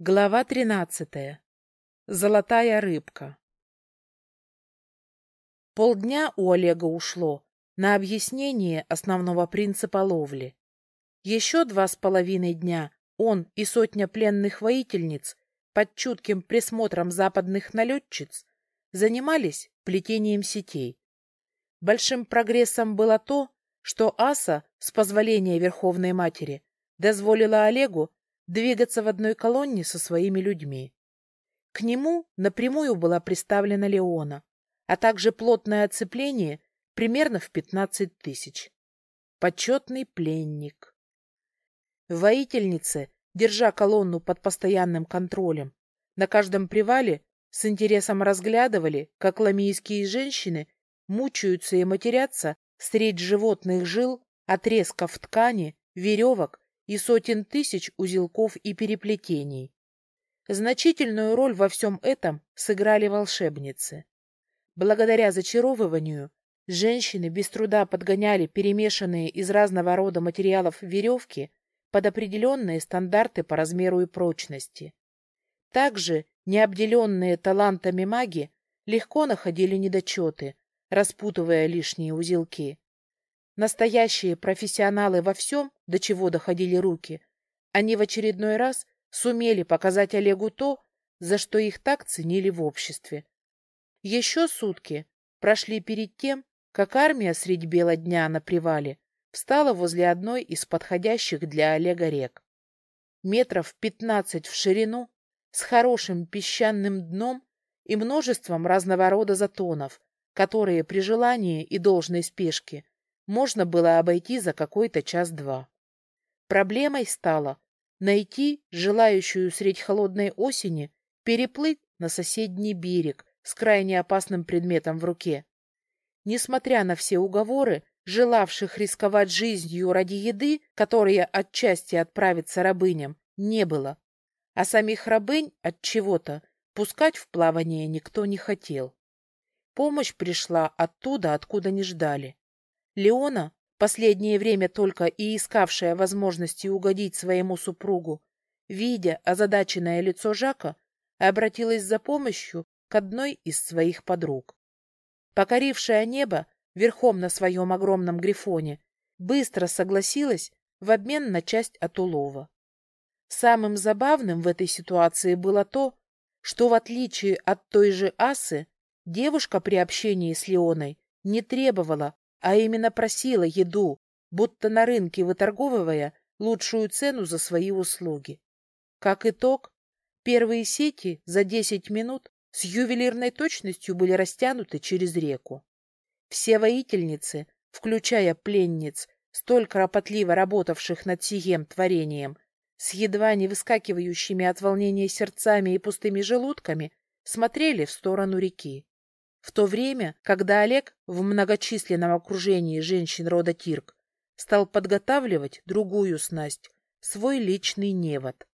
Глава тринадцатая. Золотая рыбка. Полдня у Олега ушло на объяснение основного принципа ловли. Еще два с половиной дня он и сотня пленных воительниц под чутким присмотром западных налетчиц занимались плетением сетей. Большим прогрессом было то, что Аса, с позволения Верховной Матери, дозволила Олегу двигаться в одной колонне со своими людьми. К нему напрямую была приставлена Леона, а также плотное оцепление примерно в 15 тысяч. Почетный пленник. Воительницы, держа колонну под постоянным контролем, на каждом привале с интересом разглядывали, как ламийские женщины мучаются и матерятся средь животных жил, отрезков ткани, веревок и сотен тысяч узелков и переплетений. Значительную роль во всем этом сыграли волшебницы. Благодаря зачаровыванию женщины без труда подгоняли перемешанные из разного рода материалов веревки под определенные стандарты по размеру и прочности. Также необделенные талантами маги легко находили недочеты, распутывая лишние узелки. Настоящие профессионалы во всем, до чего доходили руки, они в очередной раз сумели показать Олегу то, за что их так ценили в обществе. Еще сутки прошли перед тем, как армия средь бела дня на привале встала возле одной из подходящих для Олега рек. Метров пятнадцать в ширину, с хорошим песчаным дном и множеством разного рода затонов, которые при желании и должной спешке можно было обойти за какой-то час-два. Проблемой стало найти желающую средь холодной осени переплыть на соседний берег с крайне опасным предметом в руке. Несмотря на все уговоры, желавших рисковать жизнью ради еды, которая отчасти отправится рабыням, не было, а самих рабынь от чего-то пускать в плавание никто не хотел. Помощь пришла оттуда, откуда не ждали. Леона, последнее время только и искавшая возможности угодить своему супругу, видя озадаченное лицо Жака, обратилась за помощью к одной из своих подруг. Покорившая небо верхом на своем огромном грифоне, быстро согласилась в обмен на часть от улова. Самым забавным в этой ситуации было то, что в отличие от той же Асы, девушка при общении с Леоной не требовала а именно просила еду, будто на рынке выторговывая лучшую цену за свои услуги. Как итог, первые сети за 10 минут с ювелирной точностью были растянуты через реку. Все воительницы, включая пленниц, столь кропотливо работавших над сием творением, с едва не выскакивающими от волнения сердцами и пустыми желудками, смотрели в сторону реки. В то время, когда Олег в многочисленном окружении женщин рода Тирк стал подготавливать другую снасть, свой личный невод.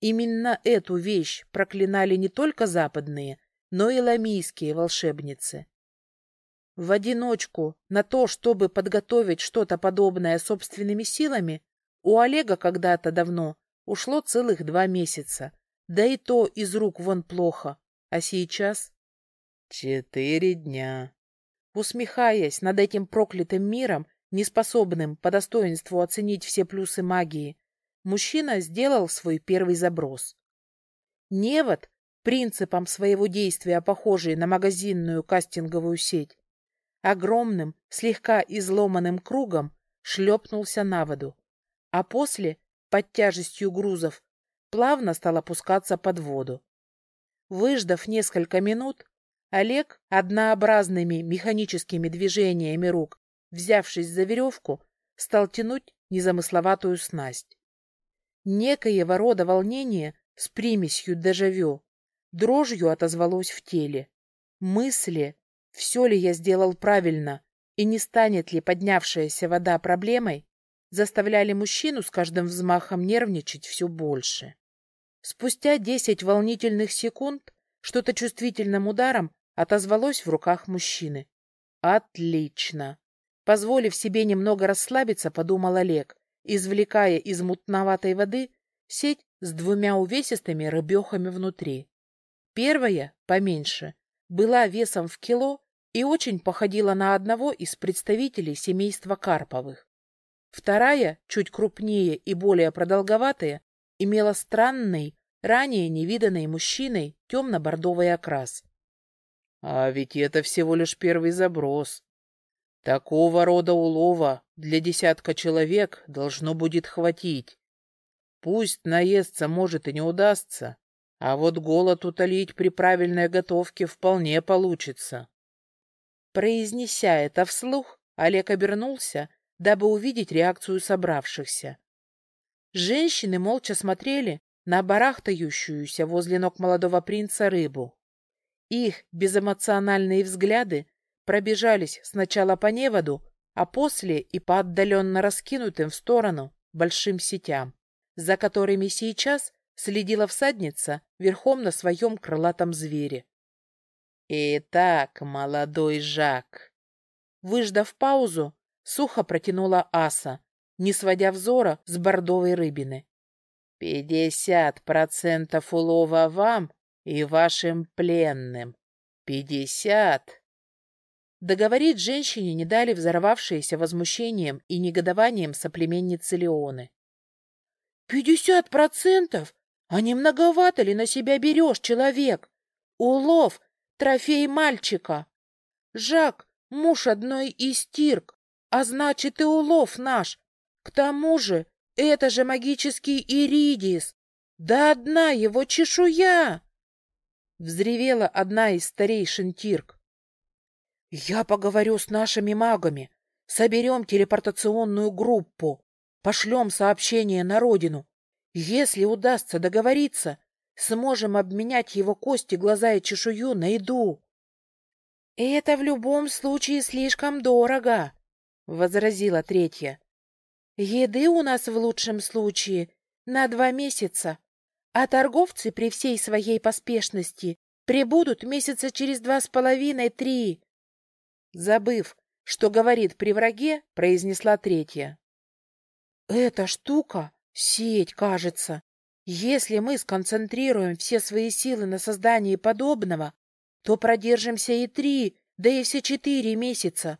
Именно эту вещь проклинали не только западные, но и ламийские волшебницы. В одиночку на то, чтобы подготовить что-то подобное собственными силами, у Олега когда-то давно ушло целых два месяца, да и то из рук вон плохо, а сейчас... Четыре дня. Усмехаясь над этим проклятым миром, неспособным по достоинству оценить все плюсы магии, мужчина сделал свой первый заброс. Невод, принципом своего действия похожий на магазинную кастинговую сеть, огромным, слегка изломанным кругом шлепнулся на воду, а после, под тяжестью грузов, плавно стал опускаться под воду. Выждав несколько минут, Олег однообразными механическими движениями рук, взявшись за веревку, стал тянуть незамысловатую снасть. Некоего рода волнение с примесью дежавю, дрожью отозвалось в теле. Мысли, все ли я сделал правильно и не станет ли поднявшаяся вода проблемой, заставляли мужчину с каждым взмахом нервничать все больше. Спустя десять волнительных секунд что-то чувствительным ударом отозвалось в руках мужчины. Отлично. Позволив себе немного расслабиться, подумал Олег, извлекая из мутноватой воды сеть с двумя увесистыми рыбехами внутри. Первая, поменьше, была весом в кило и очень походила на одного из представителей семейства Карповых. Вторая, чуть крупнее и более продолговатая, имела странный, ранее невиданный мужчиной темно-бордовый окрас. А ведь это всего лишь первый заброс. Такого рода улова для десятка человек должно будет хватить. Пусть наесться может и не удастся, а вот голод утолить при правильной готовке вполне получится. Произнеся это вслух, Олег обернулся, дабы увидеть реакцию собравшихся. Женщины молча смотрели на барахтающуюся возле ног молодого принца рыбу. Их безэмоциональные взгляды пробежались сначала по неводу, а после и по отдаленно раскинутым в сторону большим сетям, за которыми сейчас следила всадница верхом на своем крылатом звере. «Итак, молодой Жак!» Выждав паузу, сухо протянула Аса, не сводя взора с бордовой рыбины. «Пятьдесят процентов улова вам и вашим пленным. Пятьдесят!» Договорить женщине не дали взорвавшиеся возмущением и негодованием соплеменницы Леоны. «Пятьдесят процентов? А не многовато ли на себя берешь, человек? Улов — трофей мальчика. Жак — муж одной из тирк, а значит и улов наш. К тому же это же магический иридис. Да одна его чешуя!» Взревела одна из старейшин тирк. «Я поговорю с нашими магами. Соберем телепортационную группу. Пошлем сообщение на родину. Если удастся договориться, сможем обменять его кости, глаза и чешую на еду. — Это в любом случае слишком дорого, — возразила третья. — Еды у нас в лучшем случае на два месяца, а торговцы при всей своей поспешности прибудут месяца через два с половиной-три. Забыв, что говорит при враге, произнесла третья. — Эта штука Сеть, кажется. Если мы сконцентрируем все свои силы на создании подобного, то продержимся и три, да и все четыре месяца.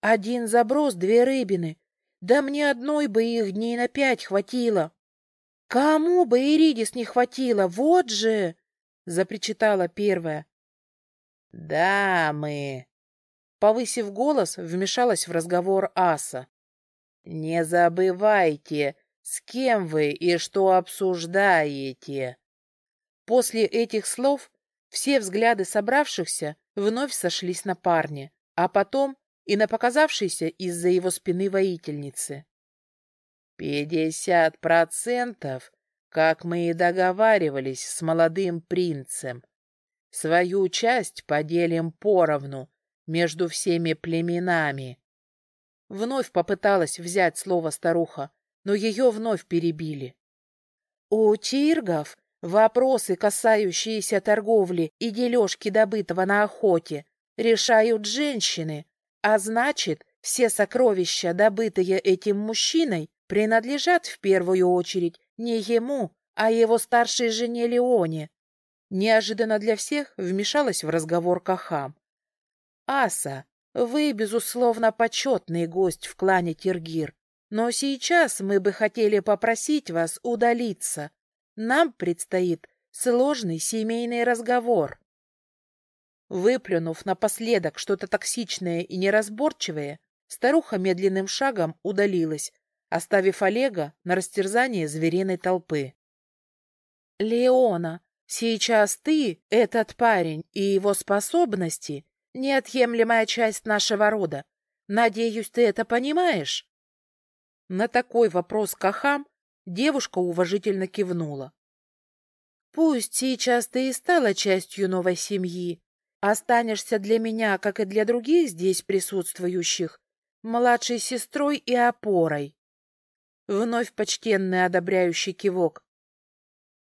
Один заброс, две рыбины. Да мне одной бы их дней на пять хватило. Кому бы Иридис не хватило, вот же! — запричитала первая. — Да, мы... Повысив голос, вмешалась в разговор Аса. — Не забывайте, с кем вы и что обсуждаете? После этих слов все взгляды собравшихся вновь сошлись на парне, а потом и на показавшейся из-за его спины воительницы. «Пятьдесят процентов, как мы и договаривались с молодым принцем. Свою часть поделим поровну между всеми племенами». Вновь попыталась взять слово старуха, но ее вновь перебили. У тиргов вопросы, касающиеся торговли и дележки добытого на охоте, решают женщины, а значит, все сокровища, добытые этим мужчиной, принадлежат в первую очередь не ему, а его старшей жене Леоне. Неожиданно для всех вмешалась в разговор Кахам. «Аса, вы, безусловно, почетный гость в клане Тиргир, но сейчас мы бы хотели попросить вас удалиться. Нам предстоит сложный семейный разговор. Выплюнув напоследок что-то токсичное и неразборчивое, старуха медленным шагом удалилась, оставив Олега на растерзание звериной толпы. «Леона, сейчас ты, этот парень и его способности — неотъемлемая часть нашего рода. Надеюсь, ты это понимаешь?» На такой вопрос Кахам девушка уважительно кивнула. «Пусть сейчас ты и стала частью новой семьи, останешься для меня, как и для других здесь присутствующих, младшей сестрой и опорой». Вновь почтенный одобряющий кивок.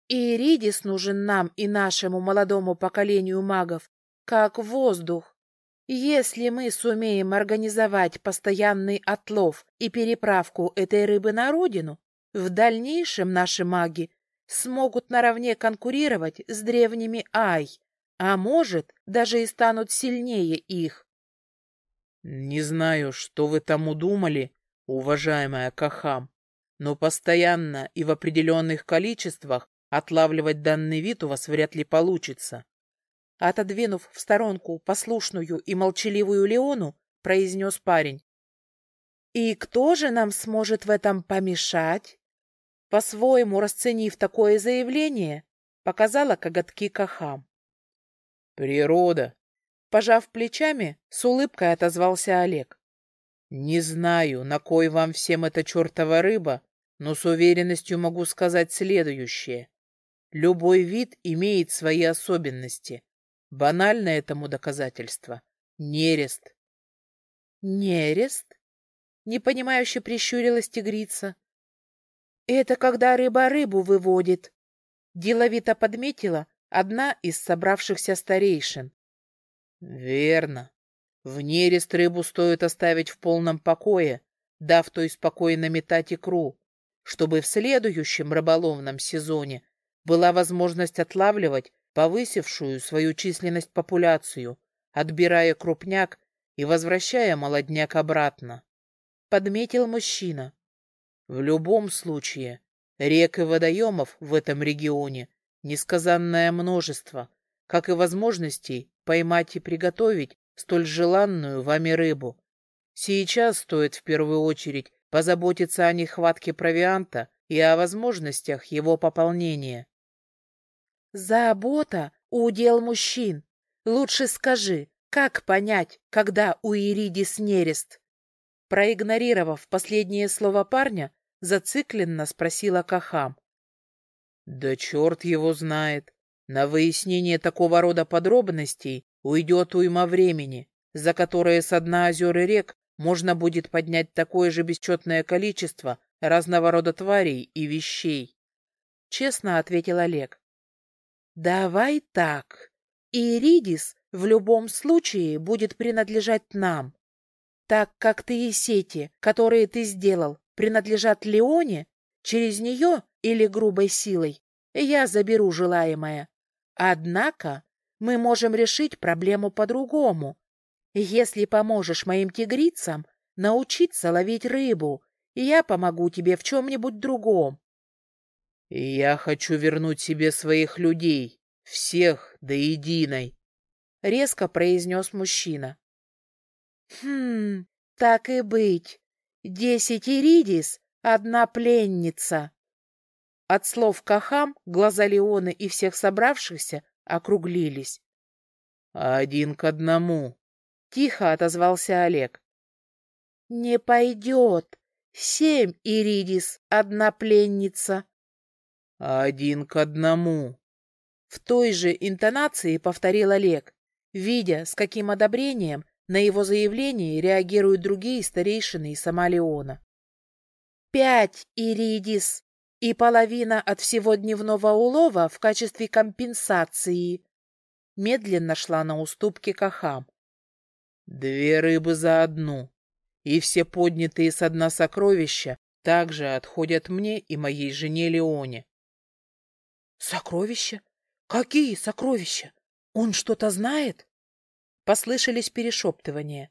«И Иридис нужен нам и нашему молодому поколению магов, как воздух. Если мы сумеем организовать постоянный отлов и переправку этой рыбы на родину, в дальнейшем наши маги смогут наравне конкурировать с древними Ай, а может, даже и станут сильнее их. Не знаю, что вы там удумали, уважаемая Кахам, но постоянно и в определенных количествах отлавливать данный вид у вас вряд ли получится. Отодвинув в сторонку послушную и молчаливую Леону, произнес парень. «И кто же нам сможет в этом помешать?» По-своему расценив такое заявление, показала коготки Кахам. «Природа!» Пожав плечами, с улыбкой отозвался Олег. «Не знаю, на кой вам всем эта чертова рыба, но с уверенностью могу сказать следующее. Любой вид имеет свои особенности. Банальное этому доказательство — нерест. «Нерест?» — непонимающе прищурилась тигрица. «Это когда рыба рыбу выводит», — деловито подметила одна из собравшихся старейшин. «Верно. В нерест рыбу стоит оставить в полном покое, дав той спокойно метать икру, чтобы в следующем рыболовном сезоне была возможность отлавливать повысившую свою численность популяцию, отбирая крупняк и возвращая молодняк обратно. Подметил мужчина. В любом случае, рек и водоемов в этом регионе несказанное множество, как и возможностей поймать и приготовить столь желанную вами рыбу. Сейчас стоит в первую очередь позаботиться о нехватке провианта и о возможностях его пополнения. Забота — удел мужчин. Лучше скажи, как понять, когда у Иридис нерест? Проигнорировав последнее слово парня, зацикленно спросила Кахам. Да черт его знает. На выяснение такого рода подробностей уйдет уйма времени, за которое с дна озер и рек можно будет поднять такое же бесчетное количество разного рода тварей и вещей. Честно ответил Олег. Давай так. Иридис в любом случае будет принадлежать нам. Так как ты и сети, которые ты сделал, принадлежат Леоне, через нее или грубой силой, я заберу желаемое. Однако мы можем решить проблему по-другому. Если поможешь моим тигрицам научиться ловить рыбу, я помогу тебе в чем-нибудь другом. «Я хочу вернуть себе своих людей, всех до единой», — резко произнес мужчина. «Хм, так и быть. Десять иридис, одна пленница». От слов Кахам глаза Леоны и всех собравшихся округлились. «Один к одному», — тихо отозвался Олег. «Не пойдет. Семь иридис, одна пленница», «Один к одному!» В той же интонации повторил Олег, видя, с каким одобрением на его заявление реагируют другие старейшины и сама Леона. «Пять, Иридис, и половина от всего дневного улова в качестве компенсации!» Медленно шла на уступки Кахам. «Две рыбы за одну, и все поднятые со дна сокровища также отходят мне и моей жене Леоне. «Сокровища? Какие сокровища? Он что-то знает?» Послышались перешептывания.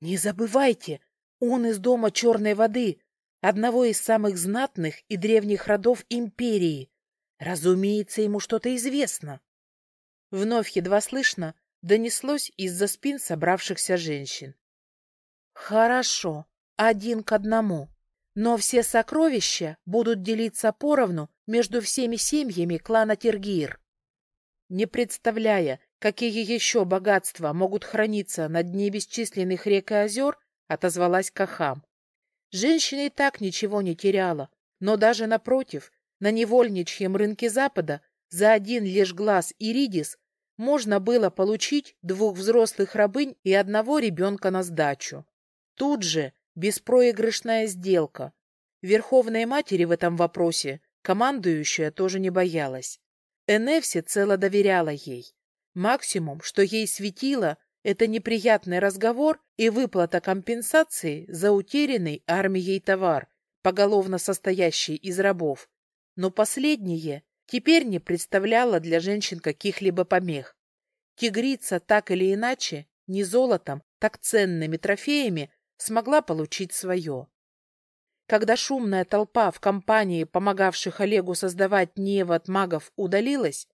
«Не забывайте, он из дома черной воды, одного из самых знатных и древних родов империи. Разумеется, ему что-то известно». Вновь едва слышно донеслось из-за спин собравшихся женщин. «Хорошо, один к одному. Но все сокровища будут делиться поровну между всеми семьями клана Тергир. Не представляя, какие еще богатства могут храниться на дне бесчисленных рек и озер, отозвалась Кахам. Женщина и так ничего не теряла, но даже напротив, на невольничьем рынке Запада за один лишь глаз Иридис можно было получить двух взрослых рабынь и одного ребенка на сдачу. Тут же беспроигрышная сделка. Верховной матери в этом вопросе командующая тоже не боялась. Эне всецело доверяла ей. Максимум, что ей светило, это неприятный разговор и выплата компенсации за утерянный армией товар, поголовно состоящий из рабов. но последнее теперь не представляло для женщин каких-либо помех. Тигрица так или иначе, не золотом, так ценными трофеями, смогла получить свое. Когда шумная толпа в компании, помогавших Олегу создавать невод магов, удалилась,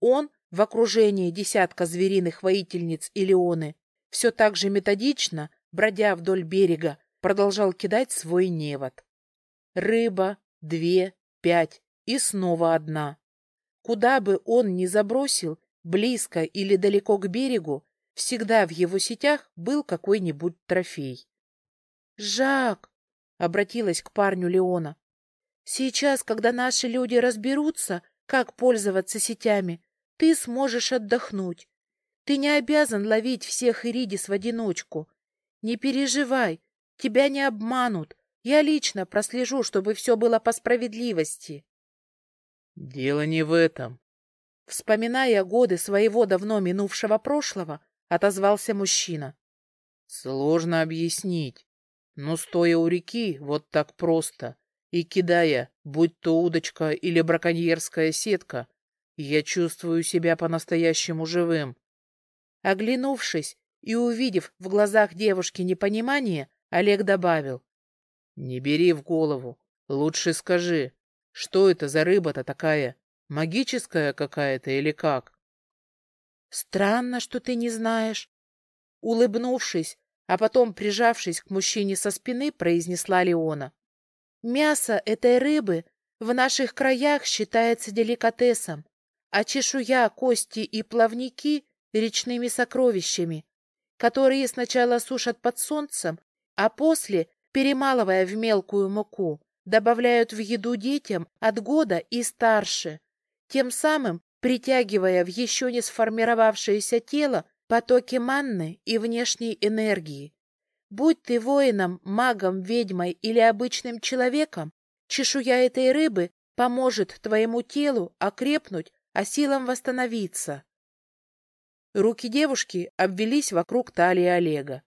он, в окружении десятка звериных воительниц Илеоны, все так же методично, бродя вдоль берега, продолжал кидать свой невод. Рыба, две, пять и снова одна. Куда бы он ни забросил, близко или далеко к берегу, всегда в его сетях был какой-нибудь трофей. «Жак!» — обратилась к парню Леона. «Сейчас, когда наши люди разберутся, как пользоваться сетями, ты сможешь отдохнуть. Ты не обязан ловить всех Иридис в одиночку. Не переживай, тебя не обманут. Я лично прослежу, чтобы все было по справедливости». «Дело не в этом». Вспоминая годы своего давно минувшего прошлого, отозвался мужчина. «Сложно объяснить. Но стоя у реки вот так просто и кидая, будь то удочка или браконьерская сетка, я чувствую себя по-настоящему живым. Оглянувшись и увидев в глазах девушки непонимание, Олег добавил. «Не бери в голову. Лучше скажи, что это за рыба-то такая? Магическая какая-то или как?» «Странно, что ты не знаешь». Улыбнувшись, а потом, прижавшись к мужчине со спины, произнесла Леона. «Мясо этой рыбы в наших краях считается деликатесом, а чешуя, кости и плавники — речными сокровищами, которые сначала сушат под солнцем, а после, перемалывая в мелкую муку, добавляют в еду детям от года и старше, тем самым притягивая в еще не сформировавшееся тело потоки манны и внешней энергии. Будь ты воином, магом, ведьмой или обычным человеком, чешуя этой рыбы поможет твоему телу окрепнуть, а силам восстановиться. Руки девушки обвелись вокруг талии Олега.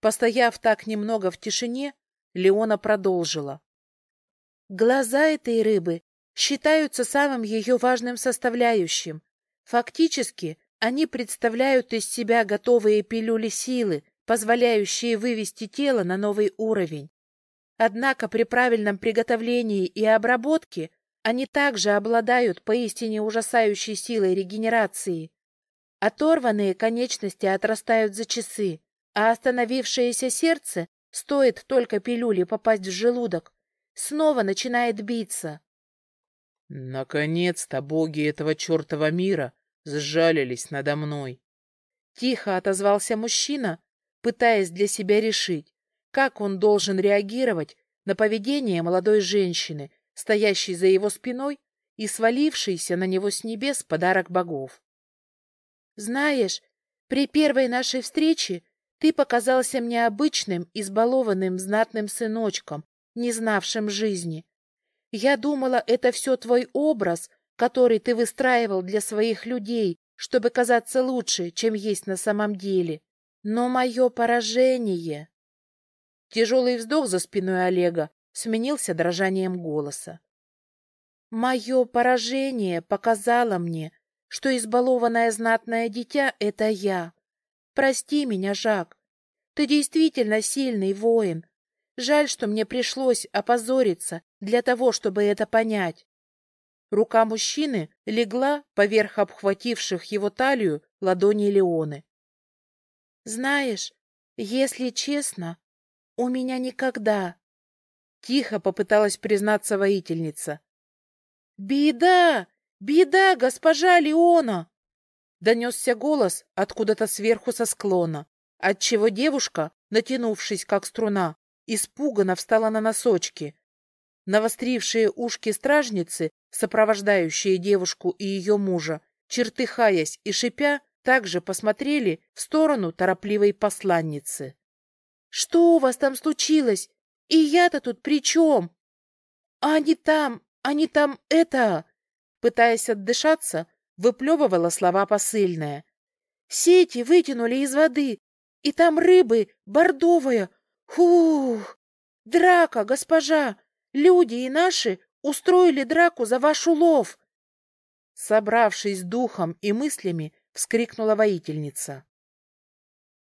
Постояв так немного в тишине, Леона продолжила. Глаза этой рыбы считаются самым ее важным составляющим. Фактически, они представляют из себя готовые пилюли силы, позволяющие вывести тело на новый уровень. Однако при правильном приготовлении и обработке они также обладают поистине ужасающей силой регенерации. Оторванные конечности отрастают за часы, а остановившееся сердце, стоит только пилюли попасть в желудок, снова начинает биться. Наконец-то боги этого чертова мира сжалились надо мной. Тихо отозвался мужчина, пытаясь для себя решить, как он должен реагировать на поведение молодой женщины, стоящей за его спиной и свалившейся на него с небес подарок богов. «Знаешь, при первой нашей встрече ты показался мне обычным, избалованным, знатным сыночком, не знавшим жизни. Я думала, это все твой образ, который ты выстраивал для своих людей, чтобы казаться лучше, чем есть на самом деле. Но мое поражение... Тяжелый вздох за спиной Олега сменился дрожанием голоса. Мое поражение показало мне, что избалованное знатное дитя — это я. Прости меня, Жак. Ты действительно сильный воин. Жаль, что мне пришлось опозориться для того, чтобы это понять. Рука мужчины легла поверх обхвативших его талию ладони Леоны. «Знаешь, если честно, у меня никогда...» Тихо попыталась признаться воительница. «Беда! Беда, госпожа Леона!» Донесся голос откуда-то сверху со склона, отчего девушка, натянувшись как струна, испуганно встала на носочки. Навострившие ушки стражницы сопровождающие девушку и ее мужа, чертыхаясь и шипя, также посмотрели в сторону торопливой посланницы. — Что у вас там случилось? И я-то тут при чем? — Они там, они там это... Пытаясь отдышаться, выплевывала слова посыльная. Сети вытянули из воды, и там рыбы бордовая. Фух! Драка, госпожа! Люди и наши устроили драку за ваш улов!» Собравшись духом и мыслями, вскрикнула воительница.